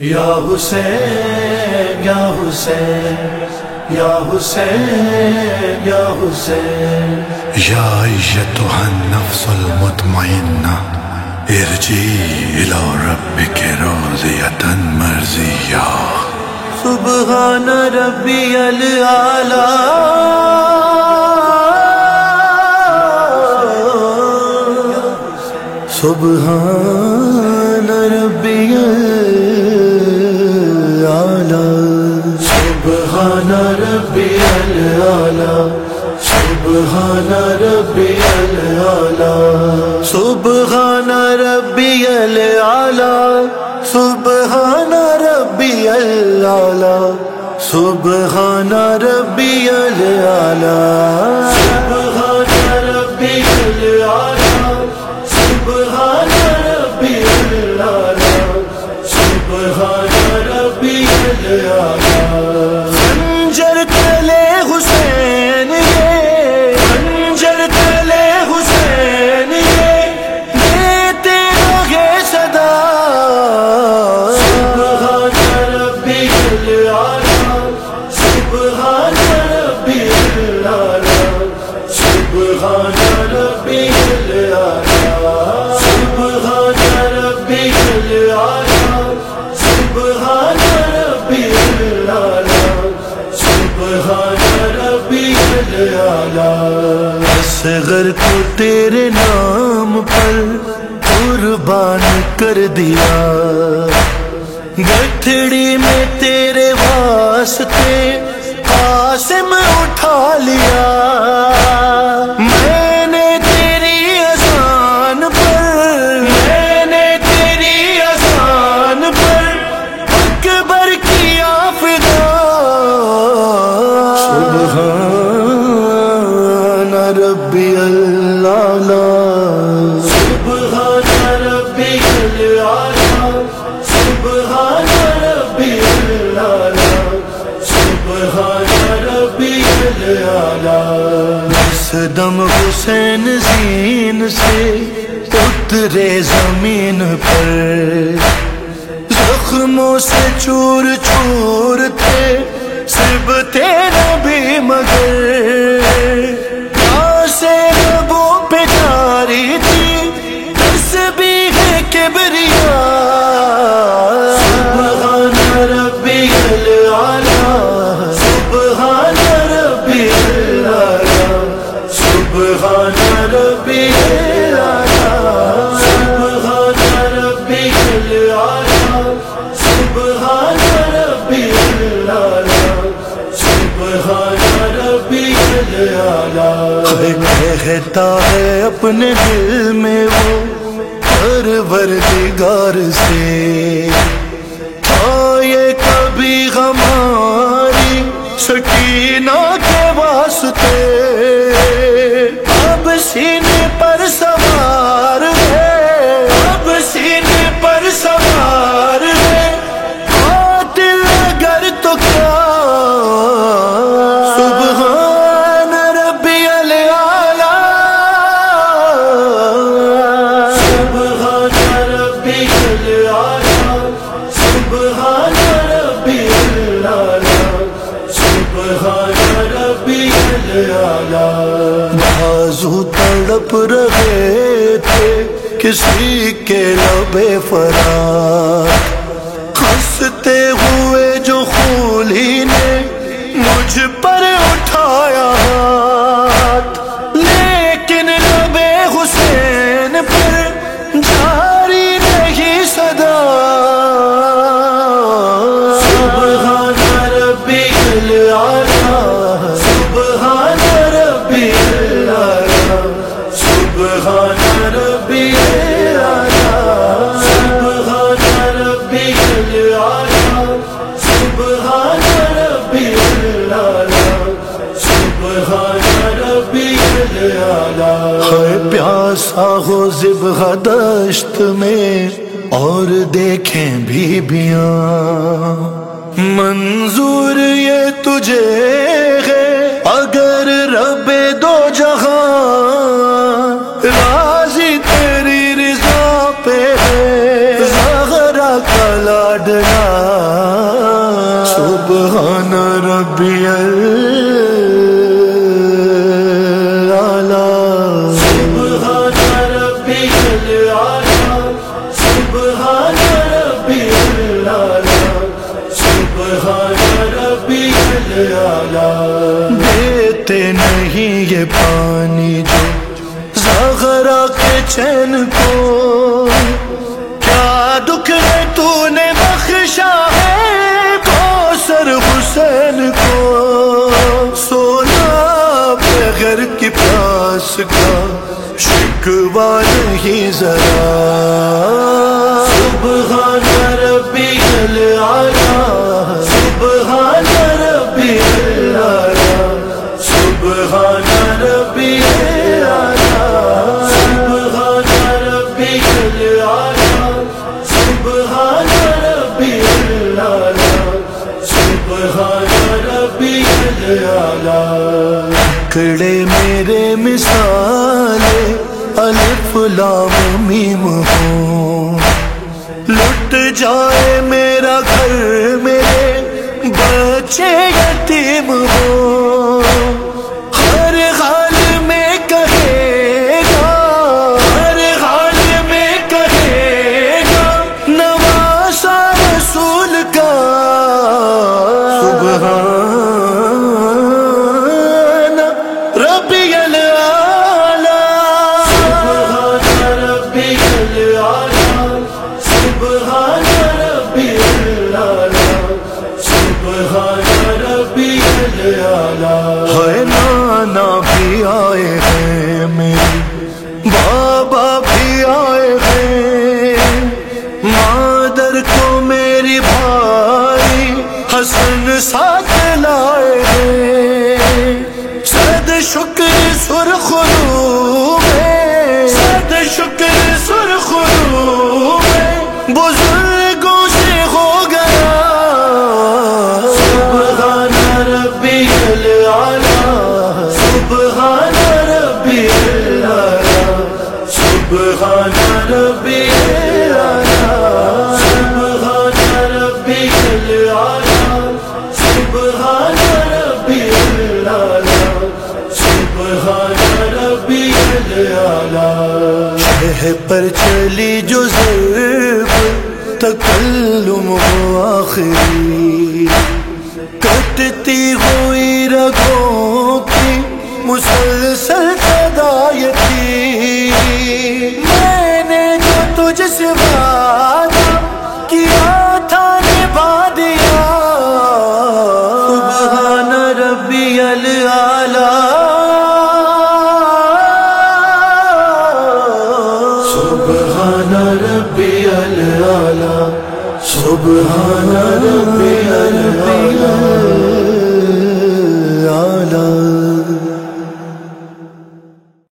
یا حسین یا حسین یا حسین یا حسین۔ یا ایتها النفس المطمئنہ ارجی الى ربک راضیتا مرضیہ۔ سبحان ربی العالی سبحان سبحان ربی العالی سبحان ربی العالی سبحان ربی العالی سبحان ربی العالی سبحان ربی العالی اگر کو تیرے نام پر قربان کر دیا۔ گٹھڑی میں تیرے واسطے قاسم اٹھا لیا۔ قدم دم حسین زین سے اترے زمین پر۔ زخموں سے چور چور تھے سب تھے کہتا ہے اپنے دل میں وہ پروردگار سے۔ آئے کبھی ہماری سکینہ کے واسطے۔ اب سینہ بازو تڑپ رہے تھے کسی کے لبے فرار ہنستے ہوئے ہے ہو زب دشت میں اور دیکھیں بیبیاں۔ منظور یہ تجھے ہے، اگر رب دو جہاں سبحان ربی اللہ سبحان ربی اللہ دیتے نہیں یہ پانی جو زغرا کے چین کو۔ کیا میں تو نے بخشا ہے سر حسین کو۔ سونا بغیر کی پیاس کا شکوا نہیں ذرا۔ ربی کڑے میرے مثال، الف لام میم ہوں لٹ جائے میرا گھر میرے بچے یتیم ہوں ہے نانا بھی آئے ہیں میرے۔ بابا بھی آئے ہیں۔ مادر کو میری بھائی حسن ساتھ لائے ہیں۔ صد شکر سرخرو العلا سبحان ربی العلا، سبحان ربی العلا، سبحان ربی العلا، سبحان ربی العلا، سبحان ربی العلا۔ شہ پر چلی جو ضرب تکلم ہو آخری، کٹتی مسلسل تدایتی۔ میں نے جو تجھ سے وعدہ کیا تھا، نبھا دیا۔ سبحان ربی العالی۔ سبحان ربی العالی۔ سبحان ربی العالی۔